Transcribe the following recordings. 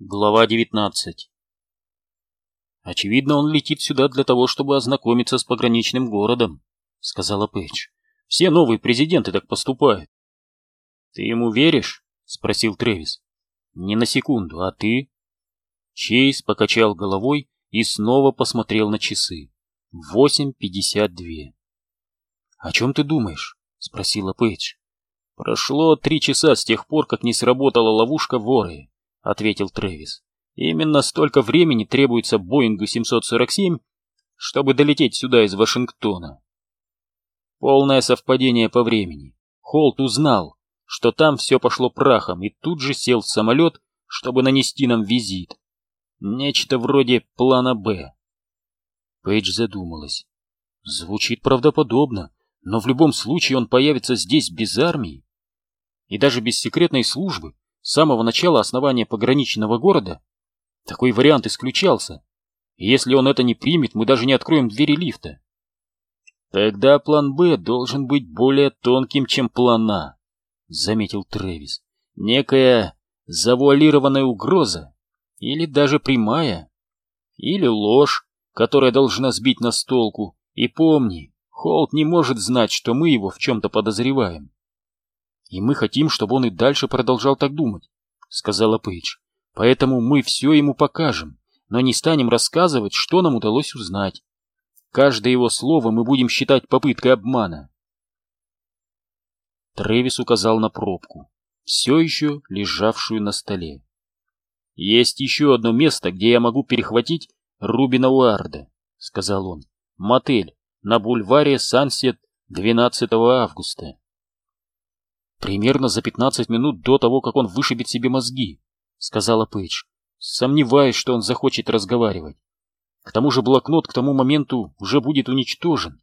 Глава 19 «Очевидно, он летит сюда для того, чтобы ознакомиться с пограничным городом», — сказала Пэтч. «Все новые президенты так поступают». «Ты ему веришь?» — спросил Трэвис. «Не на секунду, а ты?» Чейз покачал головой и снова посмотрел на часы. Восемь пятьдесят две. «О чем ты думаешь?» — спросила Пэтч. «Прошло три часа с тех пор, как не сработала ловушка воры ответил Трэвис. Именно столько времени требуется Боингу 747, чтобы долететь сюда из Вашингтона. Полное совпадение по времени. Холт узнал, что там все пошло прахом, и тут же сел в самолет, чтобы нанести нам визит. Нечто вроде плана «Б». Пейдж задумалась. Звучит правдоподобно, но в любом случае он появится здесь без армии. И даже без секретной службы с самого начала основания пограничного города такой вариант исключался. Если он это не примет, мы даже не откроем двери лифта. Тогда план «Б» должен быть более тонким, чем план «А», — заметил Трэвис. Некая завуалированная угроза, или даже прямая, или ложь, которая должна сбить нас с толку. И помни, Холт не может знать, что мы его в чем-то подозреваем. И мы хотим, чтобы он и дальше продолжал так думать, — сказала Пейдж. Поэтому мы все ему покажем, но не станем рассказывать, что нам удалось узнать. Каждое его слово мы будем считать попыткой обмана. Трэвис указал на пробку, все еще лежавшую на столе. «Есть еще одно место, где я могу перехватить Рубина Уарда», — сказал он. «Мотель на бульваре Сансет 12 августа». Примерно за пятнадцать минут до того, как он вышибет себе мозги, сказала Пейдж. Сомневаюсь, что он захочет разговаривать. К тому же блокнот к тому моменту уже будет уничтожен.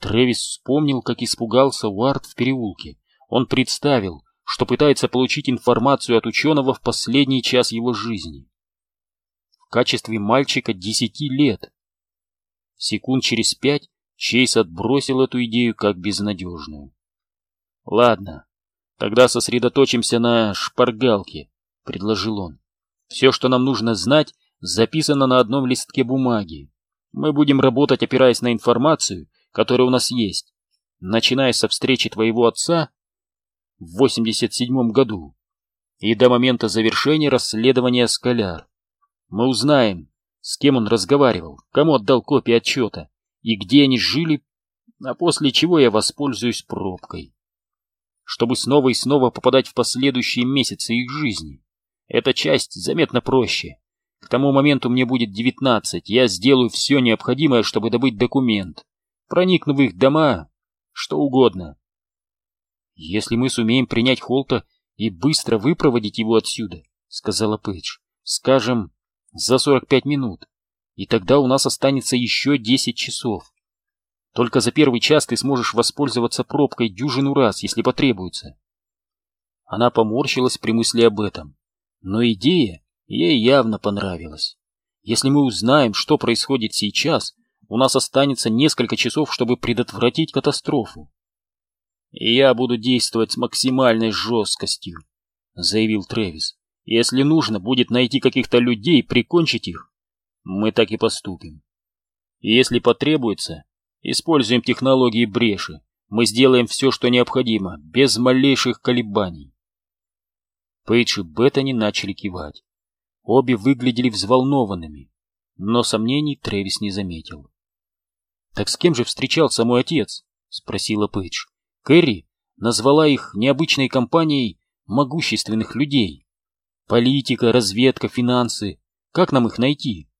Трэвис вспомнил, как испугался Уарт в переулке. Он представил, что пытается получить информацию от ученого в последний час его жизни. В качестве мальчика десяти лет. Секунд через пять Чейз отбросил эту идею как безнадежную. Ладно, тогда сосредоточимся на шпаргалке, предложил он. Все, что нам нужно знать, записано на одном листке бумаги. Мы будем работать, опираясь на информацию, которая у нас есть, начиная со встречи твоего отца в 87 году и до момента завершения расследования Скаляр. Мы узнаем, с кем он разговаривал, кому отдал копии отчета и где они жили, а после чего я воспользуюсь пробкой чтобы снова и снова попадать в последующие месяцы их жизни. Эта часть заметно проще. К тому моменту мне будет девятнадцать, я сделаю все необходимое, чтобы добыть документ. Проникну в их дома, что угодно. Если мы сумеем принять Холта и быстро выпроводить его отсюда, — сказала Пэтч, — скажем, за сорок пять минут, и тогда у нас останется еще десять часов. Только за первый час ты сможешь воспользоваться пробкой дюжину раз, если потребуется. Она поморщилась при мысли об этом. Но идея ей явно понравилась. Если мы узнаем, что происходит сейчас, у нас останется несколько часов, чтобы предотвратить катастрофу. Я буду действовать с максимальной жесткостью, заявил Трэвис. Если нужно будет найти каких-то людей прикончить их, мы так и поступим. Если потребуется, Используем технологии бреши. Мы сделаем все, что необходимо, без малейших колебаний. Пейдж и Беттани начали кивать. Обе выглядели взволнованными, но сомнений Трэвис не заметил. «Так с кем же встречался мой отец?» — спросила Пейдж. Кэрри назвала их необычной компанией могущественных людей. Политика, разведка, финансы. Как нам их найти?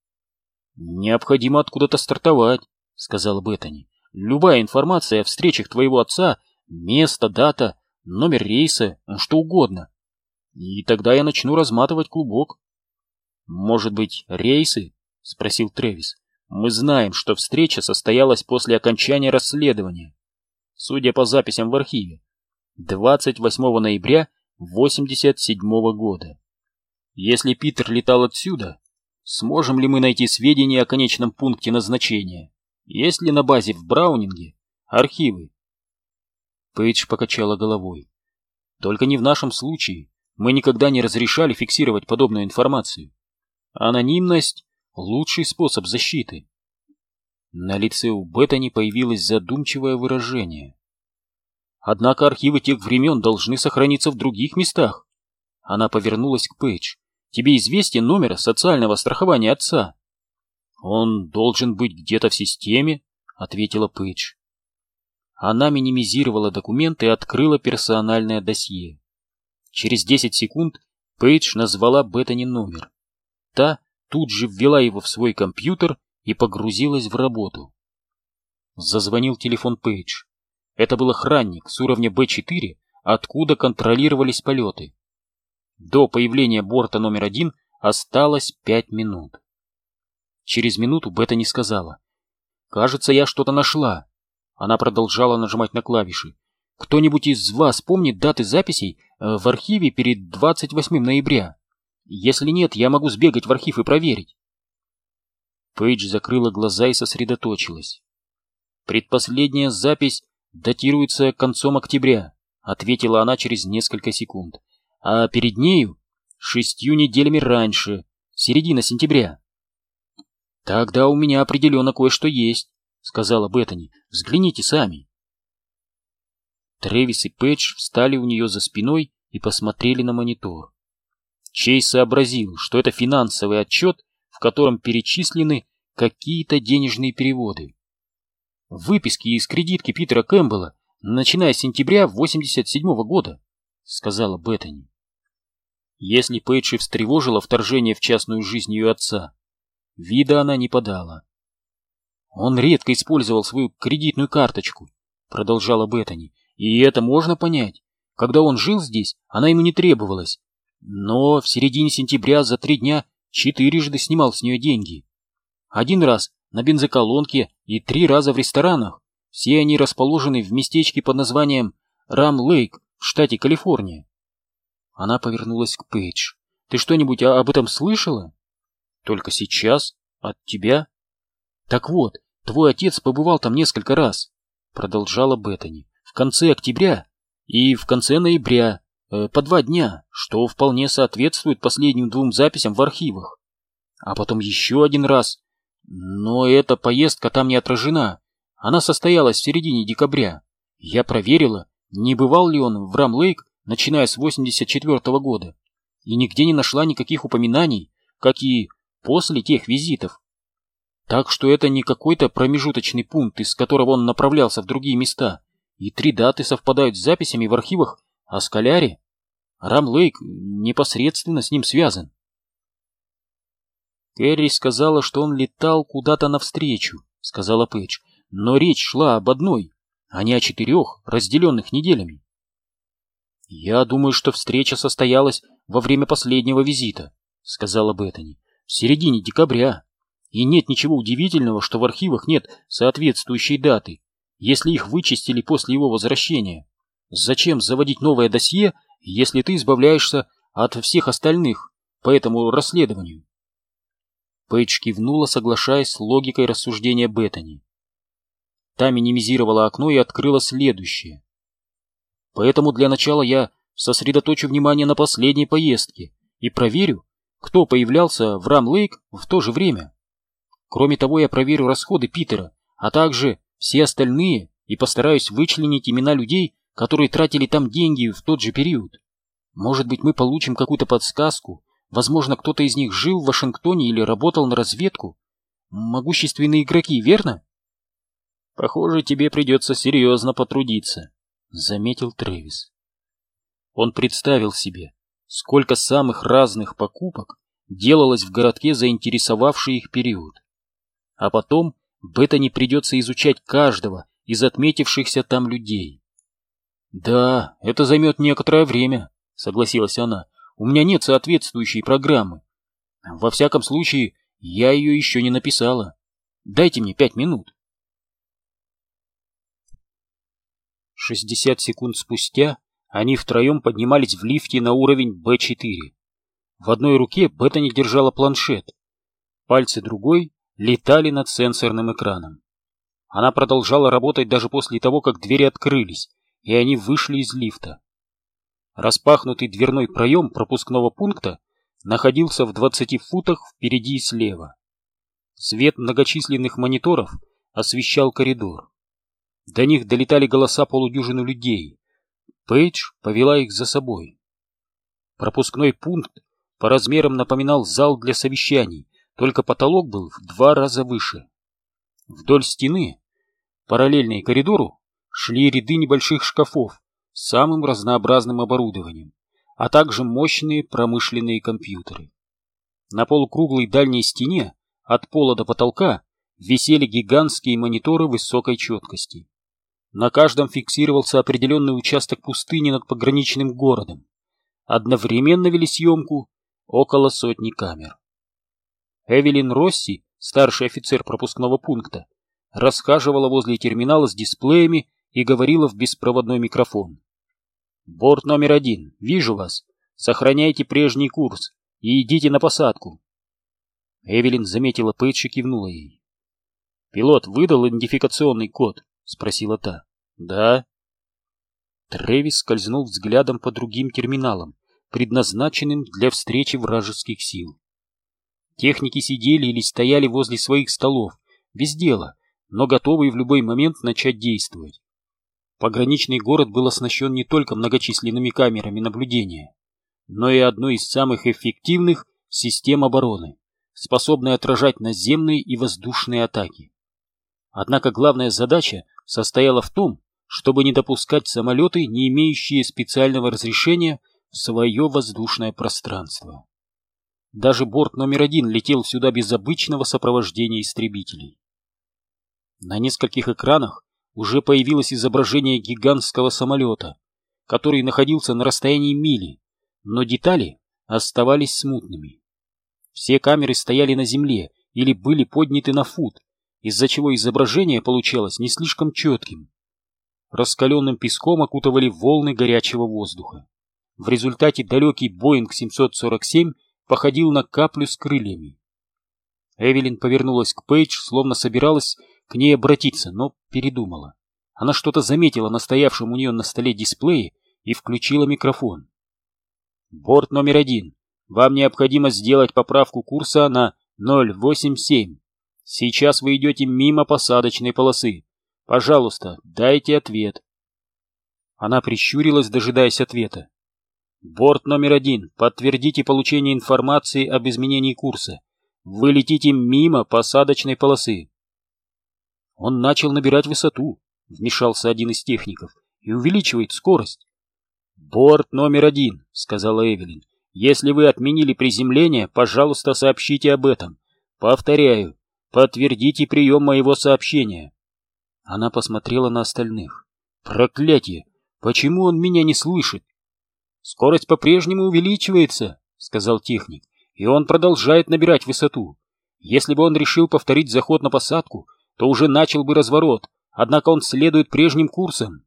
Необходимо откуда-то стартовать сказал Беттани. Любая информация о встречах твоего отца, место, дата, номер рейса, что угодно. И тогда я начну разматывать клубок. Может быть, рейсы? спросил Трэвис. Мы знаем, что встреча состоялась после окончания расследования. Судя по записям в архиве, 28 ноября 87 -го года. Если Питер летал отсюда, сможем ли мы найти сведения о конечном пункте назначения? Есть ли на базе в Браунинге архивы? Пейдж покачала головой. Только не в нашем случае. мы никогда не разрешали фиксировать подобную информацию. Анонимность — лучший способ защиты. На лице у Беттани появилось задумчивое выражение. Однако архивы тех времен должны сохраниться в других местах. Она повернулась к Пейдж. Тебе известен номер социального страхования отца? Он должен быть где-то в системе, ответила Пейдж. Она минимизировала документы и открыла персональное досье. Через 10 секунд Пейдж назвала Беттани номер. Та тут же ввела его в свой компьютер и погрузилась в работу. Зазвонил телефон Пейдж. Это был охранник с уровня Б4, откуда контролировались полеты. До появления борта номер один осталось пять минут. Через минуту Беттани сказала. «Кажется, я что-то нашла». Она продолжала нажимать на клавиши. «Кто-нибудь из вас помнит даты записей э, в архиве перед 28 ноября? Если нет, я могу сбегать в архив и проверить». Пейдж закрыла глаза и сосредоточилась. «Предпоследняя запись датируется концом октября», — ответила она через несколько секунд. «А перед нею шестью неделями раньше, середина сентября». «Тогда у меня определенно кое-что есть», — сказала Беттани. «Взгляните сами». Тревис и Пэтч встали у нее за спиной и посмотрели на монитор. Чей сообразил, что это финансовый отчет, в котором перечислены какие-то денежные переводы. Выписки из кредитки Питера Кэмпбелла, начиная с сентября 87 -го года, сказала Беттани. Если Пейдж и встревожила вторжение в частную жизнь ее отца, вида она не подала. Он редко использовал свою кредитную карточку, продолжала Беттани, и это можно понять. Когда он жил здесь, она ему не требовалась. Но в середине сентября за три дня четырежды снимал с нее деньги. Один раз на бензоколонке и три раза в ресторанах. Все они расположены в местечке под названием Рам-Лейк в штате Калифорния. Она повернулась к Пейдж. «Ты что-нибудь об этом слышала?» «Только сейчас? От тебя?» «Так вот, твой отец побывал там несколько раз», — продолжала Беттани. «В конце октября и в конце ноября, э, по два дня, что вполне соответствует последним двум записям в архивах. А потом еще один раз но эта поездка там не отражена. Она состоялась в середине декабря. Я проверила, не бывал ли он в Рамлейк, начиная с 84 -го года, и нигде не нашла никаких упоминаний, как и после тех визитов. Так что это не какой-то промежуточный пункт, из которого он направлялся в другие места, и три даты совпадают с записями в архивах о Скаляре. Рамлейк непосредственно с ним связан. Кэрри сказала, что он летал куда-то навстречу, сказала Пэтч, но речь шла об одной, а не о четырех, разделенных неделями. Я думаю, что встреча состоялась во время последнего визита, сказала Беттани, в середине декабря. И нет ничего удивительного, что в архивах нет соответствующей даты, если их вычистили после его возвращения. Зачем заводить новое досье, если ты избавляешься от всех остальных по этому расследованию? Пейдж кивнула, соглашаясь с логикой рассуждения Беттани. Та минимизировала окно и открыла следующее. Поэтому для начала я сосредоточу внимание на последней поездке и проверю, кто появлялся в Рам-Лейк в то же время. Кроме того, я проверю расходы Питера, а также все остальные и постараюсь вычленить имена людей, которые тратили там деньги в тот же период. Может быть, мы получим какую-то подсказку Возможно, кто-то из них жил в Вашингтоне или работал на разведку. Могущественные игроки, верно? Похоже, тебе придется серьезно потрудиться, заметил Трэвис. Он представил себе, сколько самых разных покупок делалось в городке, заинтересовавший их период. А потом Беттани придется изучать каждого из отметившихся там людей. «Да, это займет некоторое время», — согласилась она. У меня нет соответствующей программы. Во всяком случае, я ее еще не написала. Дайте мне пять минут. 60 секунд спустя они втроем поднимались в лифте на уровень Б4. В одной руке Беттани держала планшет. Пальцы другой летали над сенсорным экраном. Она продолжала работать даже после того, как двери открылись, и они вышли из лифта. Распахнутый дверной проем пропускного пункта находился в 20 футах впереди и слева. Свет многочисленных мониторов освещал коридор. До них долетали голоса полудюжины людей. Пейдж повела их за собой. Пропускной пункт по размерам напоминал зал для совещаний, только потолок был в два раза выше. Вдоль стены, параллельной коридору, шли ряды небольших шкафов с самым разнообразным оборудованием, а также мощные промышленные компьютеры. На полукруглой дальней стене, от пола до потолка, висели гигантские мониторы высокой четкости. На каждом фиксировался определенный участок пустыни над пограничным городом. Одновременно вели съемку около сотни камер. Эвелин Росси, старший офицер пропускного пункта, расхаживала возле терминала с дисплеями и говорила в беспроводной микрофон. «Борт номер один, вижу вас. Сохраняйте прежний курс и идите на посадку». Эвелин заметила Пэтч и кивнула ей. «Пилот выдал идентификационный код?» — спросила та. «Да». Трэвис скользнул взглядом по другим терминалам, предназначенным для встречи вражеских сил. Техники сидели или стояли возле своих столов, без дела, но готовые в любой момент начать действовать. Пограничный город был оснащен не только многочисленными камерами наблюдения, но и одной из самых эффективных систем обороны, способной отражать наземные и воздушные атаки. Однако главная задача состояла в том, чтобы не допускать самолеты, не имеющие специального разрешения, в свое воздушное пространство. Даже борт номер один летел сюда без обычного сопровождения истребителей. На нескольких экранах уже появилось изображение гигантского самолета, который находился на расстоянии мили, но детали оставались смутными. Все камеры стояли на земле или были подняты на фут, из-за чего изображение получалось не слишком четким. Раскаленным песком окутывали волны горячего воздуха. В результате далекий Боинг 747 походил на каплю с крыльями. Эвелин повернулась к Пейдж, словно собиралась к ней обратиться, но передумала. Она что-то заметила на стоявшем у нее на столе дисплее и включила микрофон. «Борт номер один. Вам необходимо сделать поправку курса на 087. Сейчас вы идете мимо посадочной полосы. Пожалуйста, дайте ответ. Она прищурилась, дожидаясь ответа. Борт номер один. Подтвердите получение информации об изменении курса. Вы летите мимо посадочной полосы. Он начал набирать высоту, вмешался один из техников, и увеличивает скорость. Борт номер один, сказала Эвелин. Если вы отменили приземление, пожалуйста, сообщите об этом. Повторяю, Подтвердите прием моего сообщения. Она посмотрела на остальных. Проклятие! Почему он меня не слышит? Скорость по-прежнему увеличивается, сказал техник, и он продолжает набирать высоту. Если бы он решил повторить заход на посадку, то уже начал бы разворот, однако он следует прежним курсом.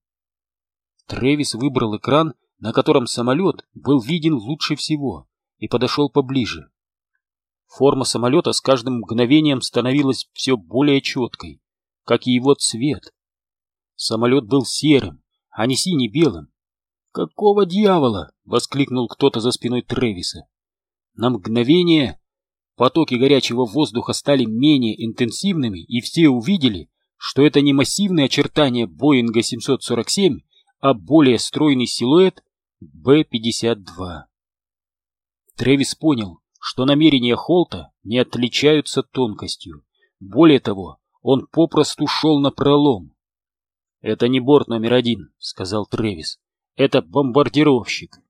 Трэвис выбрал экран, на котором самолет был виден лучше всего, и подошел поближе. Форма самолета с каждым мгновением становилась все более четкой, как и его цвет. Самолет был серым, а не сине-белым. «Какого дьявола?» — воскликнул кто-то за спиной Тревиса. На мгновение потоки горячего воздуха стали менее интенсивными, и все увидели, что это не массивные очертания Боинга 747, а более стройный силуэт Б-52. Тревис понял, что намерения Холта не отличаются тонкостью. Более того, он попросту шел на пролом. «Это не борт номер один», — сказал Трэвис. «Это бомбардировщик».